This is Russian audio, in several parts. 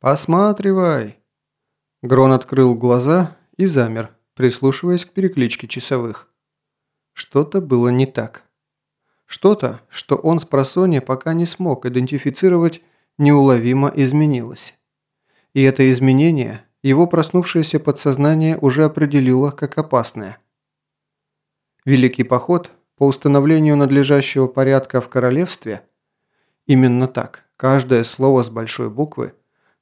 «Посматривай!» Грон открыл глаза и замер, прислушиваясь к перекличке часовых. Что-то было не так. Что-то, что он с просонья пока не смог идентифицировать, неуловимо изменилось. И это изменение его проснувшееся подсознание уже определило как опасное. Великий поход по установлению надлежащего порядка в королевстве, именно так, каждое слово с большой буквы,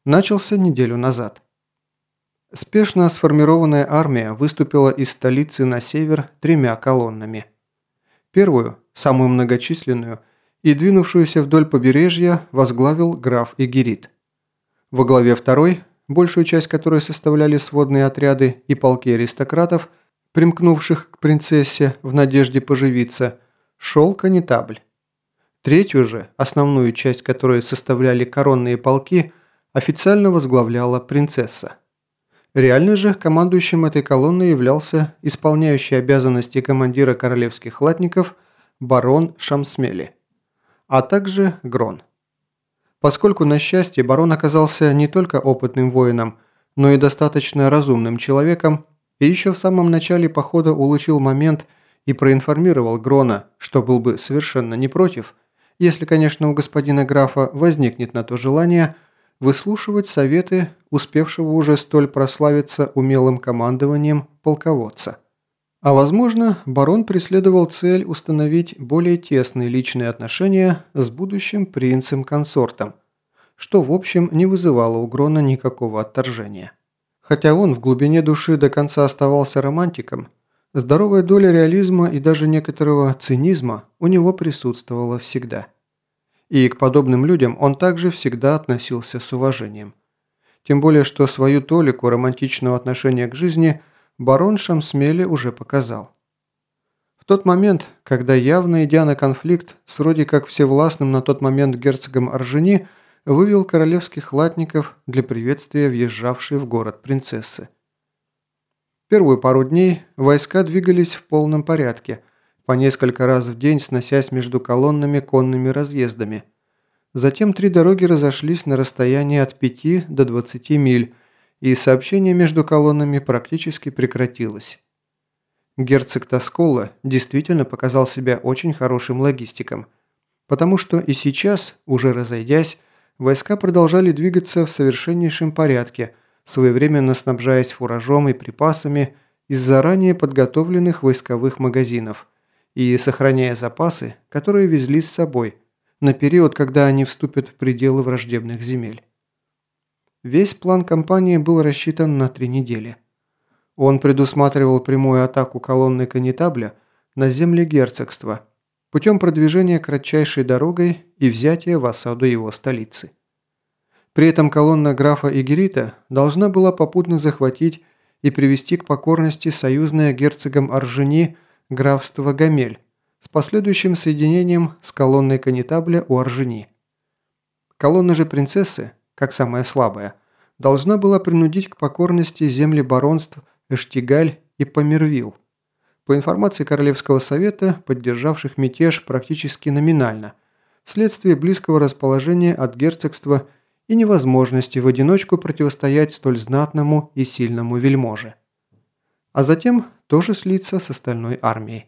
начался неделю назад. Спешно сформированная армия выступила из столицы на север тремя колоннами. Первую, самую многочисленную, и двинувшуюся вдоль побережья возглавил граф Игерит. Во главе второй, большую часть которой составляли сводные отряды и полки аристократов, примкнувших к принцессе в надежде поживиться, шел канитабль. Третью же, основную часть которой составляли коронные полки, официально возглавляла принцесса. Реально же командующим этой колонной являлся исполняющий обязанности командира королевских латников барон Шамсмели, а также Грон. Поскольку, на счастье, барон оказался не только опытным воином, но и достаточно разумным человеком, и еще в самом начале похода улучил момент и проинформировал Грона, что был бы совершенно не против, если, конечно, у господина графа возникнет на то желание – выслушивать советы успевшего уже столь прославиться умелым командованием полководца. А возможно, барон преследовал цель установить более тесные личные отношения с будущим принцем-консортом, что в общем не вызывало у Грона никакого отторжения. Хотя он в глубине души до конца оставался романтиком, здоровая доля реализма и даже некоторого цинизма у него присутствовала всегда – и к подобным людям он также всегда относился с уважением. Тем более, что свою толику романтичного отношения к жизни барон Шамсмели уже показал. В тот момент, когда явно идя на конфликт с вроде как всевластным на тот момент герцогом Оржени, вывел королевских латников для приветствия въезжавшей в город принцессы. Первую пару дней войска двигались в полном порядке – по несколько раз в день сносясь между колоннами конными разъездами. Затем три дороги разошлись на расстоянии от 5 до 20 миль, и сообщение между колоннами практически прекратилось. Герцог Тоскола действительно показал себя очень хорошим логистиком, потому что и сейчас, уже разойдясь, войска продолжали двигаться в совершеннейшем порядке, своевременно снабжаясь фуражом и припасами из заранее подготовленных войсковых магазинов – и сохраняя запасы, которые везли с собой, на период, когда они вступят в пределы враждебных земель. Весь план кампании был рассчитан на три недели. Он предусматривал прямую атаку колонны канитабля на земли герцогства путем продвижения кратчайшей дорогой и взятия в осаду его столицы. При этом колонна графа Игерита должна была попутно захватить и привести к покорности союзное герцогом Оржени – графство Гамель с последующим соединением с колонной канитабля у Оржени. Колонна же принцессы, как самая слабая, должна была принудить к покорности земли баронств Эштигаль и Помервил. По информации Королевского совета, поддержавших мятеж практически номинально, вследствие близкого расположения от герцогства и невозможности в одиночку противостоять столь знатному и сильному вельможе. А затем тоже слиться с остальной армией.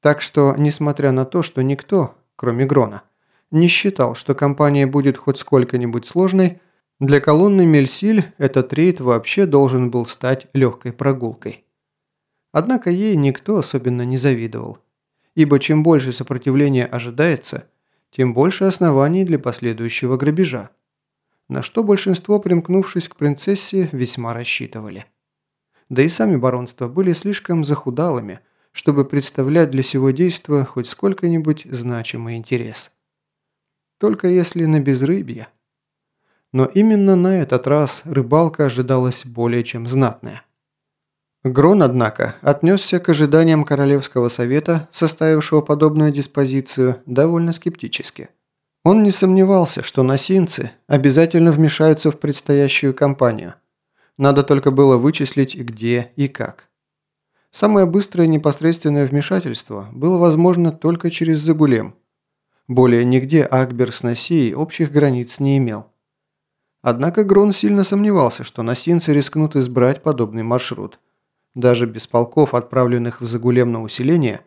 Так что, несмотря на то, что никто, кроме Грона, не считал, что кампания будет хоть сколько-нибудь сложной, для колонны Мельсиль этот рейд вообще должен был стать легкой прогулкой. Однако ей никто особенно не завидовал, ибо чем больше сопротивления ожидается, тем больше оснований для последующего грабежа, на что большинство, примкнувшись к принцессе, весьма рассчитывали. Да и сами баронства были слишком захудалыми, чтобы представлять для сего действа хоть сколько-нибудь значимый интерес. Только если на безрыбье. Но именно на этот раз рыбалка ожидалась более чем знатная. Грон, однако, отнесся к ожиданиям Королевского совета, составившего подобную диспозицию, довольно скептически. Он не сомневался, что носинцы обязательно вмешаются в предстоящую кампанию – надо только было вычислить где и как. Самое быстрое непосредственное вмешательство было возможно только через Загулем. Более нигде Акбер с Носией общих границ не имел. Однако Грон сильно сомневался, что носинцы рискнут избрать подобный маршрут. Даже без полков, отправленных в Загулем на усиление,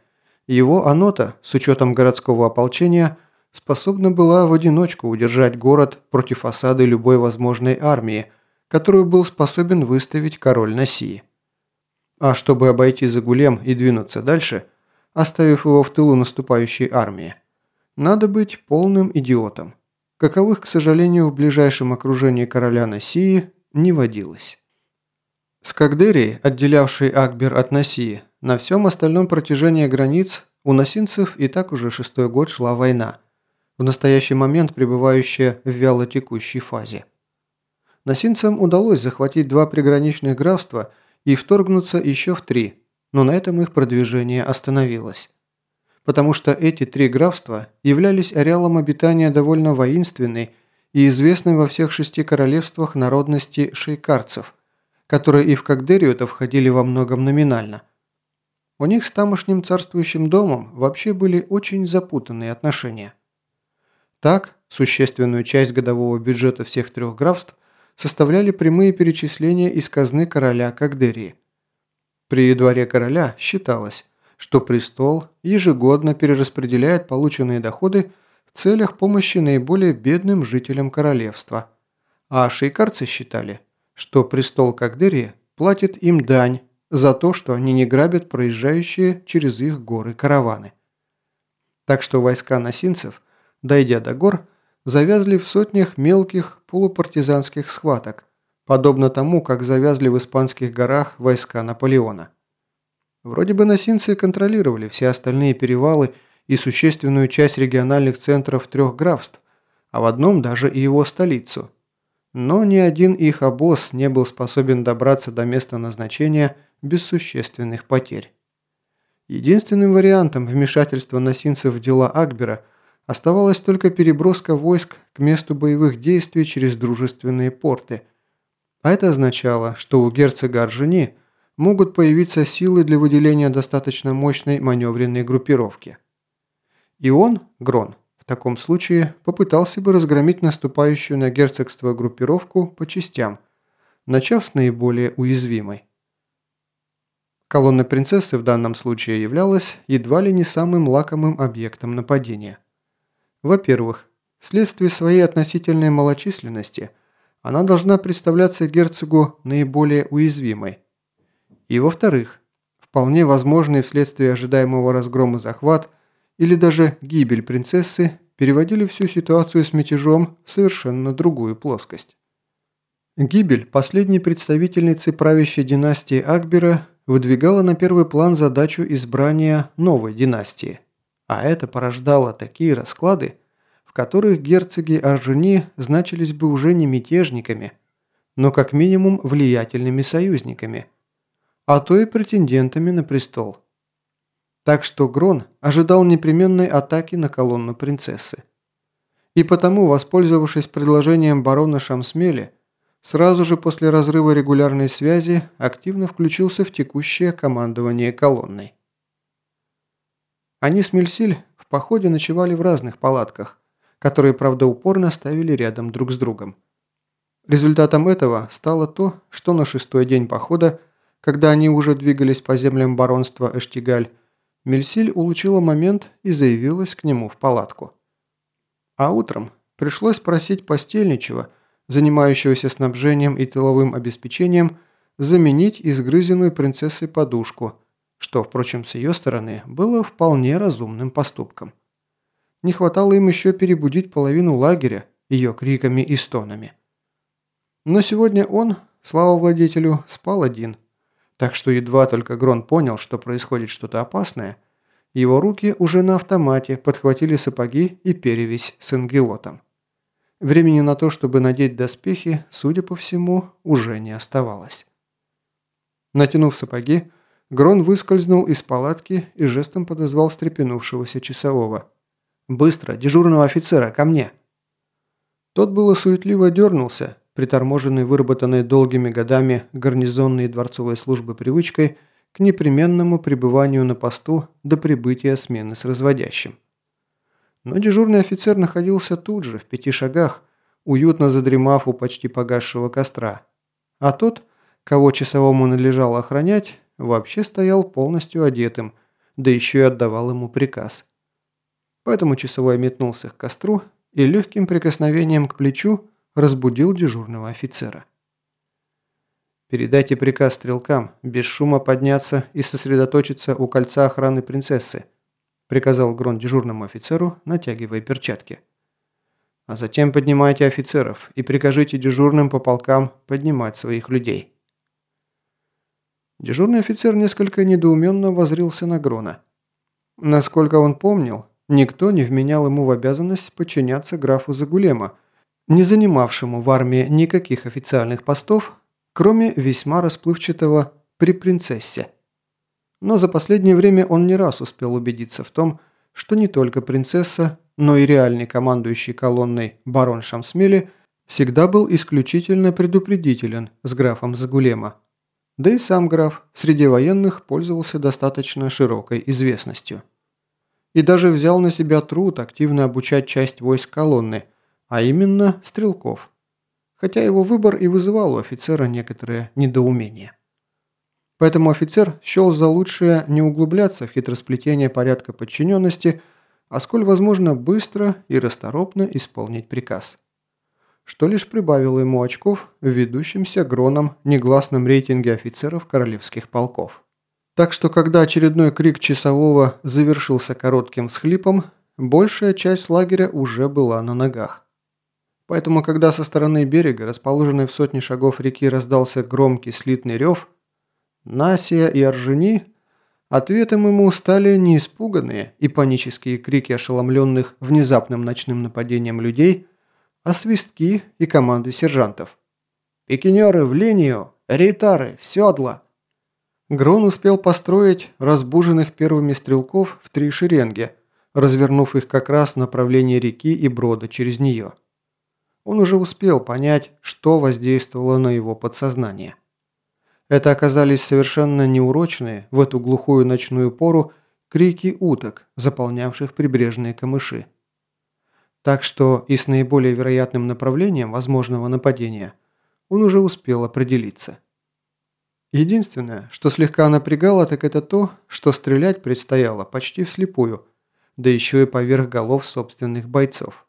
его анота, с учетом городского ополчения, способна была в одиночку удержать город против осады любой возможной армии, которую был способен выставить король Носии. А чтобы обойти Загулем и двинуться дальше, оставив его в тылу наступающей армии, надо быть полным идиотом, каковых, к сожалению, в ближайшем окружении короля Носии не водилось. С Кагдерией, отделявшей Акбер от Носии, на всем остальном протяжении границ у носинцев и так уже шестой год шла война, в настоящий момент пребывающая в вялотекущей фазе. Носинцам удалось захватить два приграничных графства и вторгнуться еще в три, но на этом их продвижение остановилось потому что эти три графства являлись ареалом обитания довольно воинственной и известной во всех шести королевствах народности шейкарцев, которые и в Кагдерию-то входили во многом номинально. У них с тамошним царствующим домом вообще были очень запутанные отношения. Так, существенную часть годового бюджета всех трех графств составляли прямые перечисления из казны короля Кагдерии. При дворе короля считалось, что престол ежегодно перераспределяет полученные доходы в целях помощи наиболее бедным жителям королевства. А шейкарцы считали, что престол Кагдери платит им дань за то, что они не грабят проезжающие через их горы караваны. Так что войска носинцев, дойдя до гор, завязли в сотнях мелких полупартизанских схваток, подобно тому, как завязли в испанских горах войска Наполеона. Вроде бы носинцы контролировали все остальные перевалы и существенную часть региональных центров трех графств, а в одном даже и его столицу. Но ни один их обоз не был способен добраться до места назначения без существенных потерь. Единственным вариантом вмешательства носинцев в дела Акбера оставалась только переброска войск к месту боевых действий через дружественные порты. А это означало, что у герцога Аржени – могут появиться силы для выделения достаточно мощной маневренной группировки. И он, Грон, в таком случае попытался бы разгромить наступающую на герцогство группировку по частям, начав с наиболее уязвимой. Колонна принцессы в данном случае являлась едва ли не самым лакомым объектом нападения. Во-первых, вследствие своей относительной малочисленности она должна представляться герцогу наиболее уязвимой, и во-вторых, вполне возможный вследствие ожидаемого разгрома захват или даже гибель принцессы переводили всю ситуацию с мятежом в совершенно другую плоскость. Гибель последней представительницы правящей династии Акбера выдвигала на первый план задачу избрания новой династии, а это порождало такие расклады, в которых герцоги Аржени значились бы уже не мятежниками, но как минимум влиятельными союзниками – а то и претендентами на престол. Так что Грон ожидал непременной атаки на колонну принцессы. И потому, воспользовавшись предложением барона Шамсмели, сразу же после разрыва регулярной связи активно включился в текущее командование колонной. Они с Мельсиль в походе ночевали в разных палатках, которые, правда, упорно ставили рядом друг с другом. Результатом этого стало то, что на шестой день похода когда они уже двигались по землям баронства Эштигаль, Мельсиль улучила момент и заявилась к нему в палатку. А утром пришлось просить постельничего, занимающегося снабжением и тыловым обеспечением, заменить изгрызенную принцессой подушку, что, впрочем, с ее стороны было вполне разумным поступком. Не хватало им еще перебудить половину лагеря ее криками и стонами. Но сегодня он, слава владетелю, спал один – так что едва только Грон понял, что происходит что-то опасное, его руки уже на автомате подхватили сапоги и перевязь с ангелотом. Времени на то, чтобы надеть доспехи, судя по всему, уже не оставалось. Натянув сапоги, Грон выскользнул из палатки и жестом подозвал встрепенувшегося часового. «Быстро, дежурного офицера, ко мне!» Тот было суетливо дернулся, приторможенный выработанной долгими годами гарнизонной и дворцовой службы привычкой к непременному пребыванию на посту до прибытия смены с разводящим. Но дежурный офицер находился тут же, в пяти шагах, уютно задремав у почти погасшего костра. А тот, кого часовому надлежало охранять, вообще стоял полностью одетым, да еще и отдавал ему приказ. Поэтому часовой метнулся к костру и легким прикосновением к плечу разбудил дежурного офицера. «Передайте приказ стрелкам без шума подняться и сосредоточиться у кольца охраны принцессы», приказал Грон дежурному офицеру, натягивая перчатки. «А затем поднимайте офицеров и прикажите дежурным по полкам поднимать своих людей». Дежурный офицер несколько недоуменно возрился на Грона. Насколько он помнил, никто не вменял ему в обязанность подчиняться графу Загулема, не занимавшему в армии никаких официальных постов, кроме весьма расплывчатого «при принцессе». Но за последнее время он не раз успел убедиться в том, что не только принцесса, но и реальный командующий колонной барон Шамсмели всегда был исключительно предупредителен с графом Загулема. Да и сам граф среди военных пользовался достаточно широкой известностью. И даже взял на себя труд активно обучать часть войск колонны, а именно стрелков. Хотя его выбор и вызывал у офицера некоторое недоумение. Поэтому офицер счел за лучшее не углубляться в хитросплетение порядка подчиненности, а сколь возможно быстро и расторопно исполнить приказ. Что лишь прибавило ему очков в ведущемся Гроном негласном рейтинге офицеров королевских полков. Так что когда очередной крик часового завершился коротким всхлипом, большая часть лагеря уже была на ногах. Поэтому, когда со стороны берега, расположенной в сотне шагов реки, раздался громкий слитный рев, Насия и Аржени ответом ему стали не испуганные и панические крики ошеломленных внезапным ночным нападением людей, а свистки и команды сержантов. «Пикинеры в линию! Рейтары в седла!» Грон успел построить разбуженных первыми стрелков в три шеренги, развернув их как раз в направлении реки и брода через нее. Он уже успел понять, что воздействовало на его подсознание. Это оказались совершенно неурочные в эту глухую ночную пору крики уток, заполнявших прибрежные камыши. Так что и с наиболее вероятным направлением возможного нападения он уже успел определиться. Единственное, что слегка напрягало, так это то, что стрелять предстояло почти вслепую, да еще и поверх голов собственных бойцов.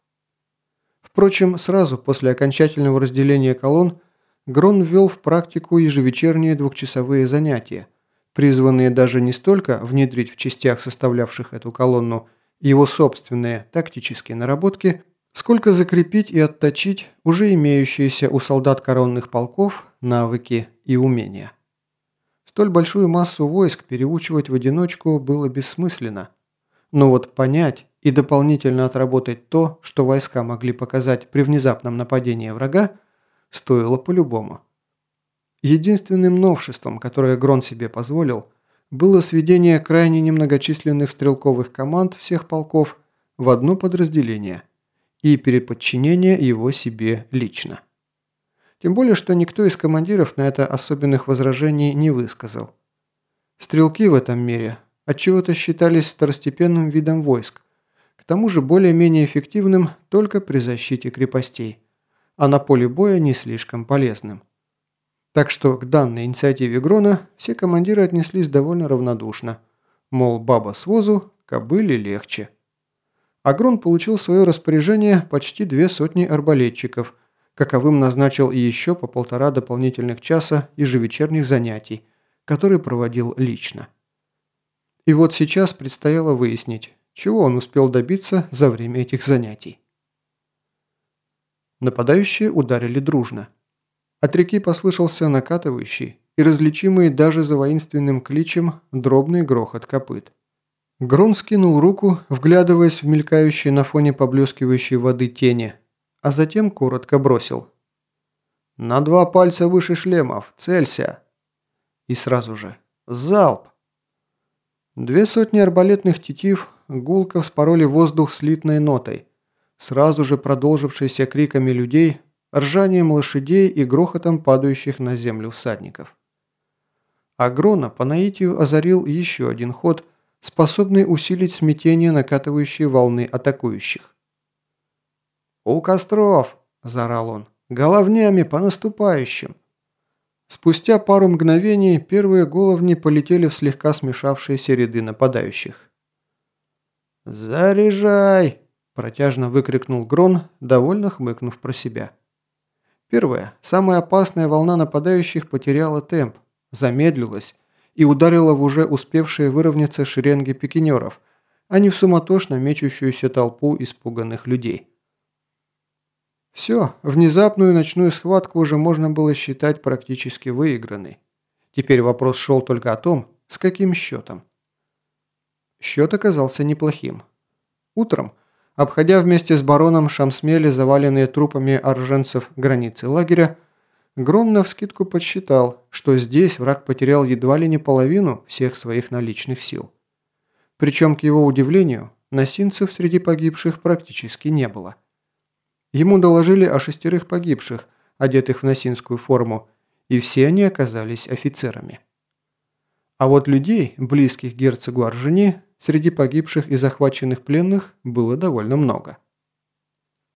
Впрочем, сразу после окончательного разделения колонн Грон ввел в практику ежевечерние двухчасовые занятия, призванные даже не столько внедрить в частях, составлявших эту колонну, его собственные тактические наработки, сколько закрепить и отточить уже имеющиеся у солдат коронных полков навыки и умения. Столь большую массу войск переучивать в одиночку было бессмысленно, но вот понять и дополнительно отработать то, что войска могли показать при внезапном нападении врага, стоило по-любому. Единственным новшеством, которое Грон себе позволил, было сведение крайне немногочисленных стрелковых команд всех полков в одно подразделение и переподчинение его себе лично. Тем более, что никто из командиров на это особенных возражений не высказал. Стрелки в этом мире отчего-то считались второстепенным видом войск, к тому же более-менее эффективным только при защите крепостей, а на поле боя не слишком полезным. Так что к данной инициативе Грона все командиры отнеслись довольно равнодушно. Мол, баба с возу, кобыле легче. А Грон получил в свое распоряжение почти две сотни арбалетчиков, каковым назначил и еще по полтора дополнительных часа ежевечерних занятий, которые проводил лично. И вот сейчас предстояло выяснить, чего он успел добиться за время этих занятий. Нападающие ударили дружно. От реки послышался накатывающий и различимый даже за воинственным кличем дробный грохот копыт. Грон скинул руку, вглядываясь в мелькающие на фоне поблескивающей воды тени, а затем коротко бросил. «На два пальца выше шлемов, целься!» И сразу же «Залп!» Две сотни арбалетных тетив гулко вспороли воздух слитной нотой, сразу же продолжившейся криками людей, ржанием лошадей и грохотом падающих на землю всадников. Агрона по наитию озарил еще один ход, способный усилить смятение накатывающей волны атакующих. «У костров! заорал он. «Головнями по наступающим!» Спустя пару мгновений первые головни полетели в слегка смешавшиеся ряды нападающих. «Заряжай!» – протяжно выкрикнул Грон, довольно хмыкнув про себя. Первая, самая опасная волна нападающих потеряла темп, замедлилась и ударила в уже успевшие выровняться шеренги пикинеров, а не в суматошно мечущуюся толпу испуганных людей. Все, внезапную ночную схватку уже можно было считать практически выигранной. Теперь вопрос шел только о том, с каким счетом. Счет оказался неплохим. Утром, обходя вместе с бароном Шамсмели заваленные трупами орженцев границы лагеря, Грон навскидку подсчитал, что здесь враг потерял едва ли не половину всех своих наличных сил. Причем, к его удивлению, носинцев среди погибших практически не было. Ему доложили о шестерых погибших, одетых в носинскую форму, и все они оказались офицерами. А вот людей, близких герцогу Аржени, среди погибших и захваченных пленных было довольно много.